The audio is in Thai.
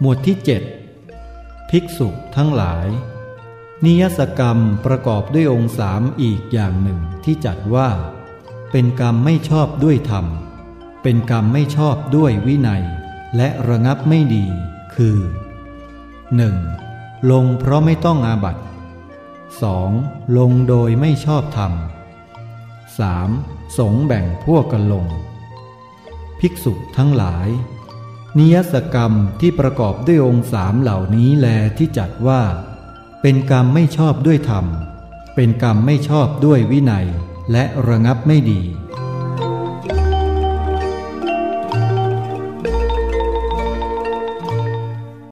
หมวดที่ 7 ภิกษุทั้งหลาย นิยสกรรมประกอบด้วยองค์สามอีกอย่างหนึ่งที่จัดว่า เป็นกรรมไม่ชอบด้วยธรรม เป็นกรรมไม่ชอบด้วยวินัย และระงับไม่ดี คือ 1. ลงเพราะไม่ต้องอาบัติ 2. ลงโดยไม่ชอบธรรม 3. สงแบ่งพวกกันลง ภิกษุทั้งหลาย นิยสกรรมที่ประกอบด้วยองค์สามเหล่านี้แลที่จัดว่า เป็นกรรมไม่ชอบด้วยธรรม เป็นกรรมไม่ชอบด้วยวินัย และระงับไม่ดี「